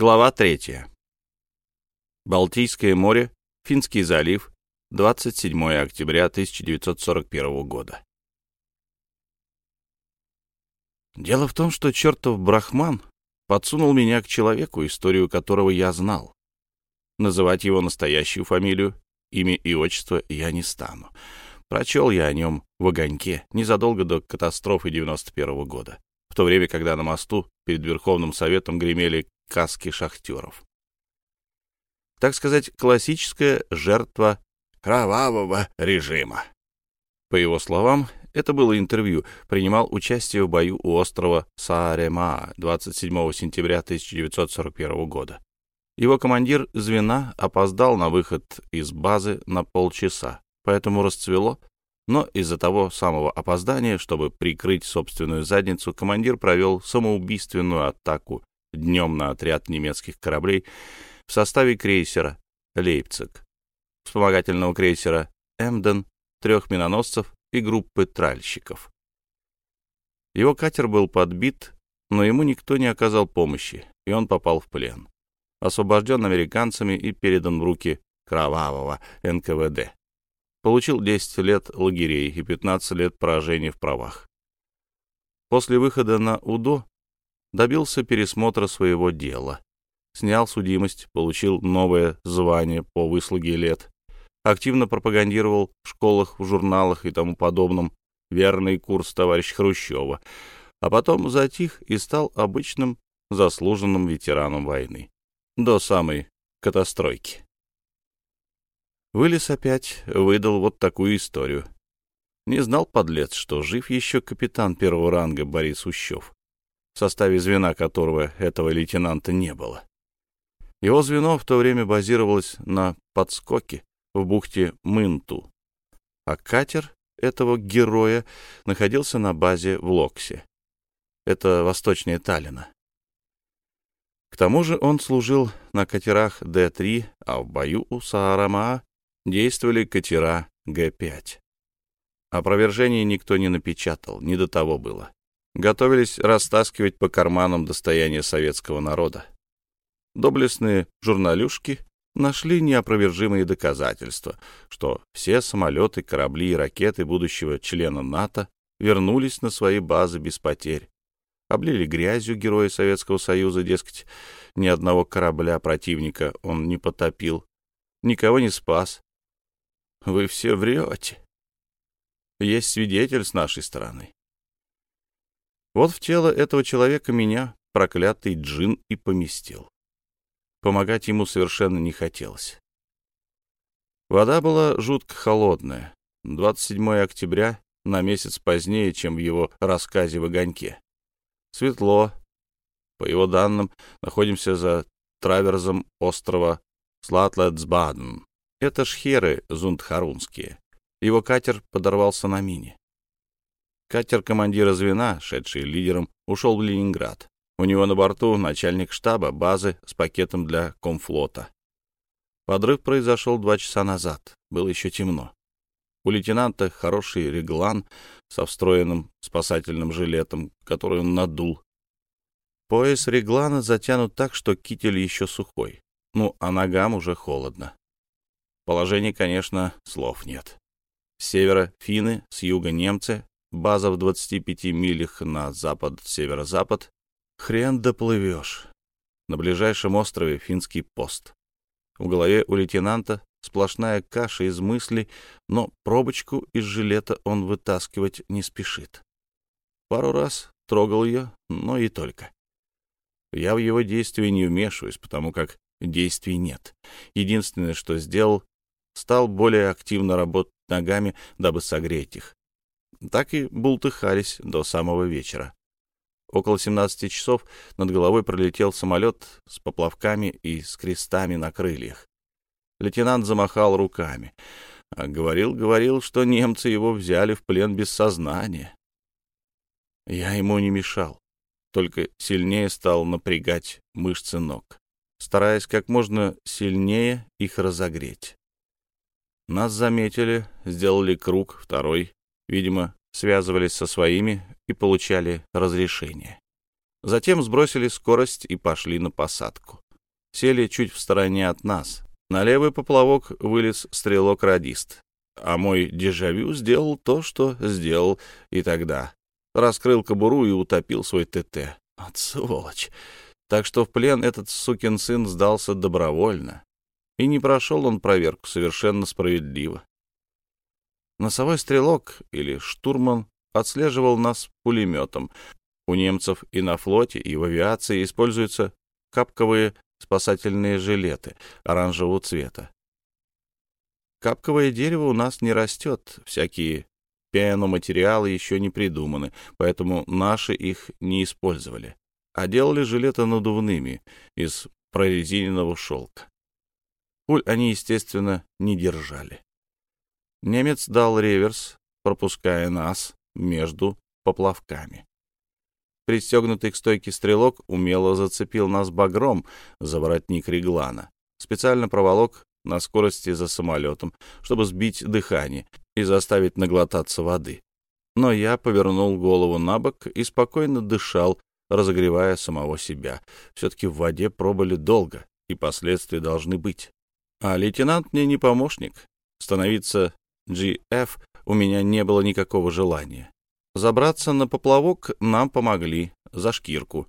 Глава 3. Балтийское море, Финский залив, 27 октября 1941 года. Дело в том, что чертов брахман подсунул меня к человеку, историю которого я знал. Называть его настоящую фамилию, имя и отчество я не стану. Прочел я о нем в огоньке незадолго до катастрофы 91 года, в то время, когда на мосту перед Верховным Советом гремели каски шахтеров. Так сказать, классическая жертва кровавого режима. По его словам, это было интервью, принимал участие в бою у острова Сааремаа 27 сентября 1941 года. Его командир звена опоздал на выход из базы на полчаса, поэтому расцвело, но из-за того самого опоздания, чтобы прикрыть собственную задницу, командир провел самоубийственную атаку днем на отряд немецких кораблей в составе крейсера «Лейпциг», вспомогательного крейсера «Эмден», трех миноносцев и группы тральщиков. Его катер был подбит, но ему никто не оказал помощи, и он попал в плен. Освобожден американцами и передан в руки кровавого НКВД. Получил 10 лет лагерей и 15 лет поражений в правах. После выхода на УДО добился пересмотра своего дела, снял судимость, получил новое звание по выслуге лет, активно пропагандировал в школах, в журналах и тому подобном верный курс товарища Хрущева, а потом затих и стал обычным заслуженным ветераном войны. До самой катастройки. Вылез опять, выдал вот такую историю. Не знал, подлец, что жив еще капитан первого ранга Борис Ущев в составе звена которого этого лейтенанта не было. Его звено в то время базировалось на подскоке в бухте Мынту, а катер этого героя находился на базе в Локсе. Это восточнее Таллина. К тому же он служил на катерах Д-3, а в бою у Саарама действовали катера Г-5. Опровержений никто не напечатал, не до того было готовились растаскивать по карманам достояние советского народа. Доблестные журналюшки нашли неопровержимые доказательства, что все самолеты, корабли и ракеты будущего члена НАТО вернулись на свои базы без потерь. Облили грязью героя Советского Союза, дескать, ни одного корабля противника он не потопил, никого не спас. Вы все врете. Есть свидетель с нашей стороны. Вот в тело этого человека меня проклятый джин и поместил. Помогать ему совершенно не хотелось. Вода была жутко холодная. 27 октября, на месяц позднее, чем в его рассказе в огоньке. Светло. По его данным, находимся за траверзом острова Слатлетсбаден. Это шхеры зундхарунские. Его катер подорвался на мине. Катер командира звена, шедший лидером, ушел в Ленинград. У него на борту начальник штаба базы с пакетом для комфлота. Подрыв произошел два часа назад. Было еще темно. У лейтенанта хороший реглан со встроенным спасательным жилетом, который он надул. Пояс реглана затянут так, что китель еще сухой. Ну, а ногам уже холодно. Положение, конечно, слов нет. С севера финны, с юга немцы, база в 25 милях на запад-северо-запад, хрен доплывешь. На ближайшем острове финский пост. В голове у лейтенанта сплошная каша из мыслей, но пробочку из жилета он вытаскивать не спешит. Пару раз трогал ее, но и только. Я в его действия не вмешиваюсь, потому как действий нет. Единственное, что сделал, стал более активно работать ногами, дабы согреть их так и бултыхались до самого вечера. Около 17 часов над головой пролетел самолет с поплавками и с крестами на крыльях. Лейтенант замахал руками. А говорил, говорил, что немцы его взяли в плен без сознания. Я ему не мешал, только сильнее стал напрягать мышцы ног, стараясь как можно сильнее их разогреть. Нас заметили, сделали круг, второй, Видимо, связывались со своими и получали разрешение. Затем сбросили скорость и пошли на посадку. сели чуть в стороне от нас. На левый поплавок вылез стрелок-радист, а мой дежавю сделал то, что сделал и тогда. Раскрыл кобуру и утопил свой ТТ. От сволочь! Так что в плен этот сукин сын сдался добровольно. И не прошел он проверку совершенно справедливо. Носовой стрелок или штурман отслеживал нас пулеметом. У немцев и на флоте, и в авиации используются капковые спасательные жилеты оранжевого цвета. Капковое дерево у нас не растет, всякие пианоматериалы еще не придуманы, поэтому наши их не использовали, а делали жилеты надувными из прорезиненного шелка. Пуль они, естественно, не держали. Немец дал реверс, пропуская нас между поплавками. Пристегнутый к стойке стрелок умело зацепил нас багром за воротник реглана. Специально проволок на скорости за самолетом, чтобы сбить дыхание и заставить наглотаться воды. Но я повернул голову на бок и спокойно дышал, разогревая самого себя. Все-таки в воде пробыли долго, и последствия должны быть. А лейтенант мне не помощник. Становиться GF у меня не было никакого желания. Забраться на поплавок нам помогли за шкирку.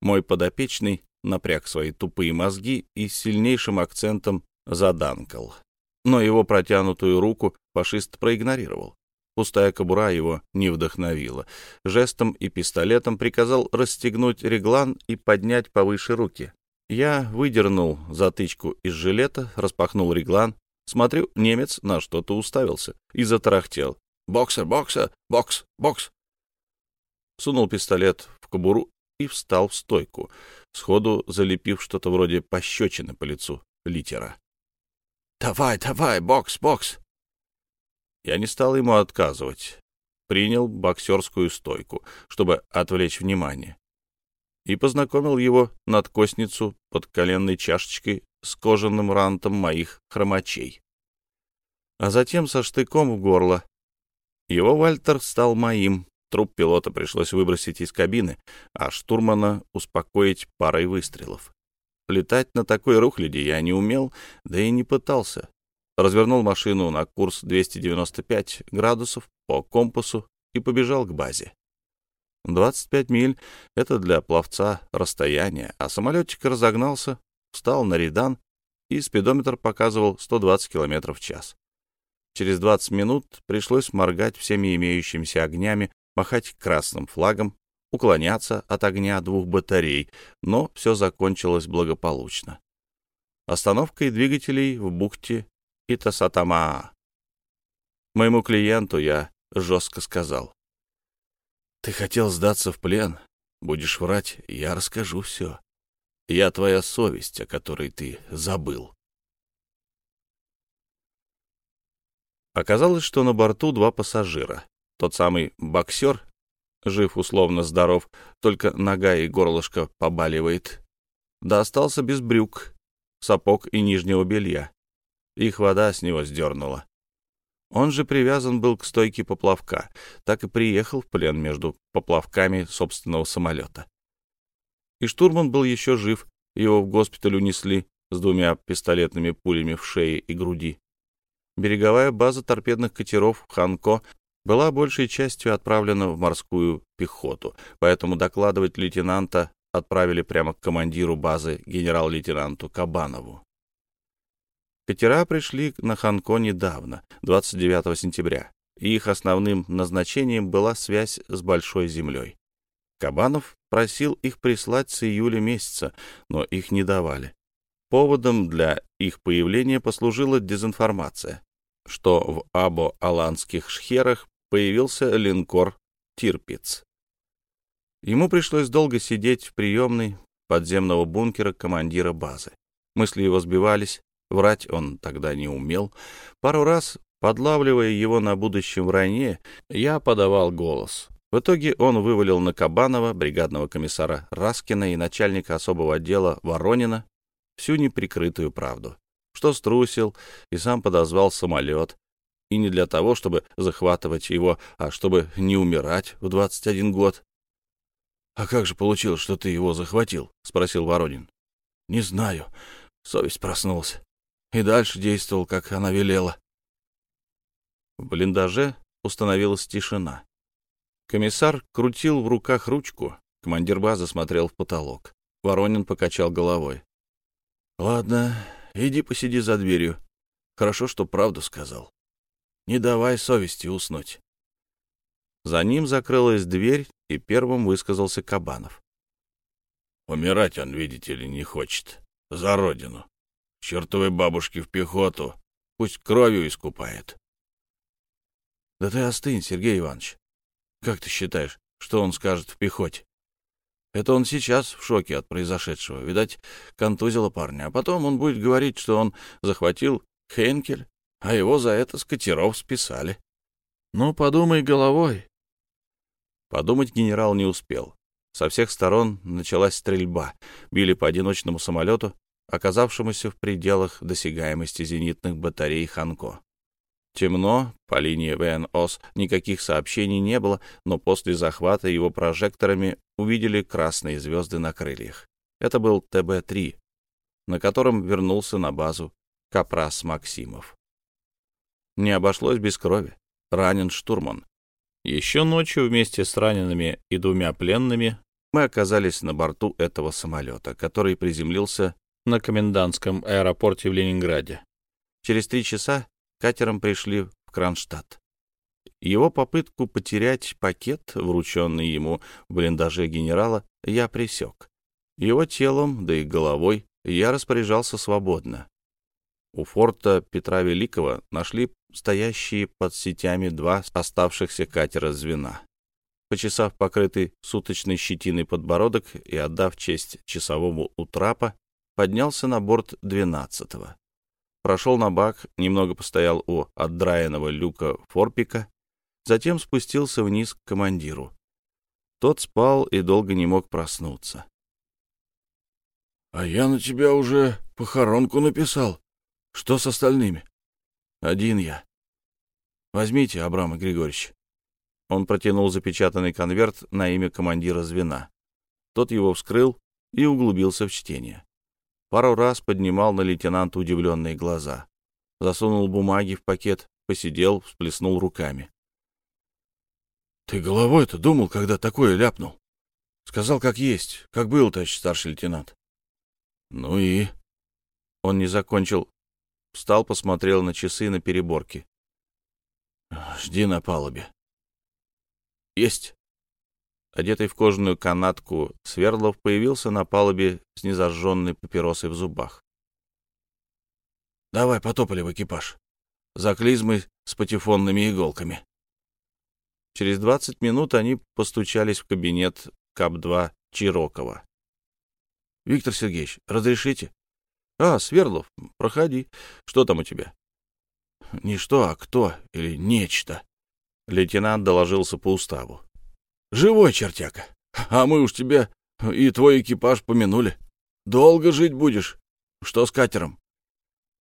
Мой подопечный напряг свои тупые мозги и с сильнейшим акцентом заданкал. Но его протянутую руку фашист проигнорировал. Пустая кобура его не вдохновила. Жестом и пистолетом приказал расстегнуть реглан и поднять повыше руки. Я выдернул затычку из жилета, распахнул реглан Смотрю, немец на что-то уставился и затарахтел. «Боксер, боксер, бокс, бокс!» Сунул пистолет в кобуру и встал в стойку, сходу залепив что-то вроде пощечины по лицу литера. «Давай, давай, бокс, бокс!» Я не стал ему отказывать. Принял боксерскую стойку, чтобы отвлечь внимание. И познакомил его надкосницу под коленной чашечкой с кожаным рантом моих хромачей. А затем со штыком в горло. Его Вальтер стал моим. Труп пилота пришлось выбросить из кабины, а штурмана успокоить парой выстрелов. Летать на такой рухляде я не умел, да и не пытался. Развернул машину на курс 295 градусов по компасу и побежал к базе. 25 миль — это для пловца расстояние, а самолетчик разогнался, встал на редан, и спидометр показывал 120 км в час. Через 20 минут пришлось моргать всеми имеющимися огнями, махать красным флагом, уклоняться от огня двух батарей, но все закончилось благополучно. Остановкой двигателей в бухте Итасатамаа. Моему клиенту я жестко сказал. «Ты хотел сдаться в плен? Будешь врать, я расскажу все. Я твоя совесть, о которой ты забыл. Оказалось, что на борту два пассажира. Тот самый боксер, жив условно здоров, только нога и горлышко побаливает. Да остался без брюк, сапог и нижнего белья. Их вода с него сдернула. Он же привязан был к стойке поплавка, так и приехал в плен между поплавками собственного самолета и штурман был еще жив, его в госпиталь унесли с двумя пистолетными пулями в шее и груди. Береговая база торпедных катеров «Ханко» была большей частью отправлена в морскую пехоту, поэтому докладывать лейтенанта отправили прямо к командиру базы генерал-лейтенанту Кабанову. Катера пришли на Ханко недавно, 29 сентября, и их основным назначением была связь с Большой землей. Кабанов просил их прислать с июля месяца, но их не давали. Поводом для их появления послужила дезинформация, что в Або-Аланских шхерах появился линкор «Тирпиц». Ему пришлось долго сидеть в приемной подземного бункера командира базы. Мысли его сбивались, врать он тогда не умел. Пару раз, подлавливая его на будущем вранье, я подавал голос. В итоге он вывалил на Кабанова, бригадного комиссара Раскина и начальника особого отдела Воронина всю неприкрытую правду, что струсил и сам подозвал самолет, и не для того, чтобы захватывать его, а чтобы не умирать в 21 год. — А как же получилось, что ты его захватил? — спросил Воронин. Не знаю. Совесть проснулась. И дальше действовал, как она велела. В блиндаже установилась тишина. Комиссар крутил в руках ручку. Командир базы смотрел в потолок. Воронин покачал головой. — Ладно, иди посиди за дверью. Хорошо, что правду сказал. Не давай совести уснуть. За ним закрылась дверь, и первым высказался Кабанов. Умирать он, видите ли, не хочет. За родину. Чертовой бабушке в пехоту. Пусть кровью искупает. Да ты остынь, Сергей Иванович. Как ты считаешь, что он скажет в пехоте? Это он сейчас в шоке от произошедшего. Видать, контузило парня. А потом он будет говорить, что он захватил Хенкель, а его за это с катеров списали. Ну, подумай головой. Подумать генерал не успел. Со всех сторон началась стрельба. Били по одиночному самолету, оказавшемуся в пределах досягаемости зенитных батарей «Ханко». Темно, по линии ВНОС никаких сообщений не было, но после захвата его прожекторами увидели красные звезды на крыльях. Это был ТБ-3, на котором вернулся на базу Капрас Максимов. Не обошлось без крови. Ранен штурман. Еще ночью вместе с ранеными и двумя пленными мы оказались на борту этого самолета, который приземлился на комендантском аэропорте в Ленинграде. Через три часа катером пришли в Кронштадт. Его попытку потерять пакет, врученный ему в блиндаже генерала, я пресек. Его телом, да и головой, я распоряжался свободно. У форта Петра Великого нашли стоящие под сетями два оставшихся катера звена. Почесав покрытый суточной щетиной подбородок и отдав честь часовому у трапа, поднялся на борт двенадцатого. Прошел на бак, немного постоял у отдраенного люка форпика, затем спустился вниз к командиру. Тот спал и долго не мог проснуться. — А я на тебя уже похоронку написал. Что с остальными? — Один я. — Возьмите, Абрам Григорьевич. Он протянул запечатанный конверт на имя командира звена. Тот его вскрыл и углубился в чтение. Пару раз поднимал на лейтенанта удивленные глаза. Засунул бумаги в пакет, посидел, всплеснул руками. — Ты головой-то думал, когда такое ляпнул? Сказал, как есть, как был, товарищ старший лейтенант. — Ну и? Он не закончил. Встал, посмотрел на часы на переборке. — Жди на палубе. «Есть!» Одетый в кожаную канатку, Сверлов появился на палубе с незажженной папиросой в зубах. «Давай, потопали в экипаж. За клизмой с патефонными иголками». Через двадцать минут они постучались в кабинет КАП-2 Чирокова. «Виктор Сергеевич, разрешите?» «А, Свердлов, проходи. Что там у тебя?» «Не что, а кто или нечто», Лейтенант доложился по уставу. «Живой чертяка. А мы уж тебя и твой экипаж помянули. Долго жить будешь. Что с катером?»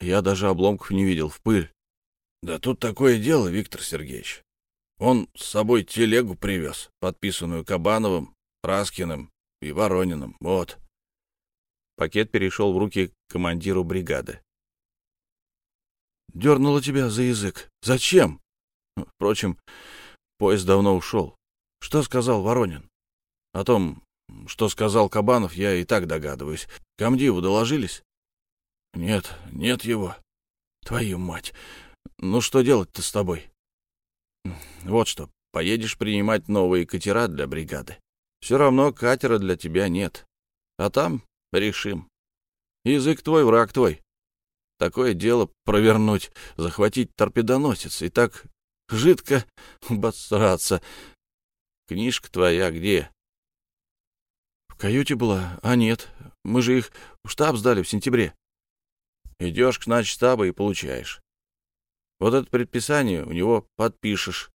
Я даже обломков не видел, в пыль. «Да тут такое дело, Виктор Сергеевич. Он с собой телегу привез, подписанную Кабановым, Раскиным и Ворониным. Вот». Пакет перешел в руки командиру бригады. «Дернуло тебя за язык. Зачем?» Впрочем, поезд давно ушел. Что сказал Воронин? О том, что сказал Кабанов, я и так догадываюсь. Камдиву доложились? Нет, нет его. Твою мать. Ну что делать-то с тобой? Вот что, поедешь принимать новые катера для бригады. Все равно катера для тебя нет. А там решим. Язык твой, враг твой. Такое дело провернуть, захватить торпедоносец и так Жидко обосраться. Книжка твоя где? В каюте была, а нет. Мы же их в штаб сдали в сентябре. Идешь к штаба и получаешь. Вот это предписание у него подпишешь,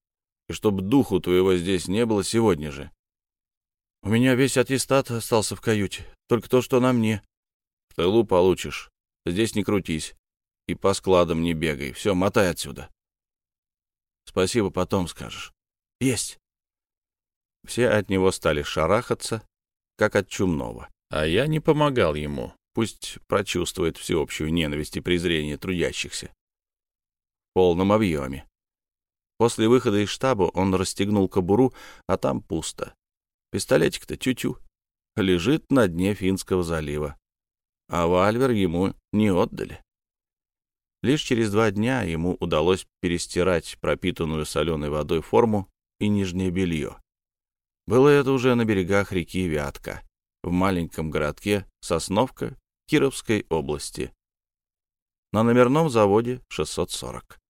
и чтобы духу твоего здесь не было сегодня же. У меня весь аттестат остался в каюте, только то, что на мне. В тылу получишь. Здесь не крутись. И по складам не бегай. Все, мотай отсюда. Спасибо, потом скажешь. Есть. Все от него стали шарахаться, как от чумного. А я не помогал ему. Пусть прочувствует всеобщую ненависть и презрение трудящихся. В полном объеме. После выхода из штаба он расстегнул кобуру, а там пусто. Пистолетик-то тю-тю. Лежит на дне Финского залива. А вальвер ему не отдали. Лишь через два дня ему удалось перестирать пропитанную соленой водой форму и нижнее белье. Было это уже на берегах реки Вятка, в маленьком городке Сосновка Кировской области. На номерном заводе 640.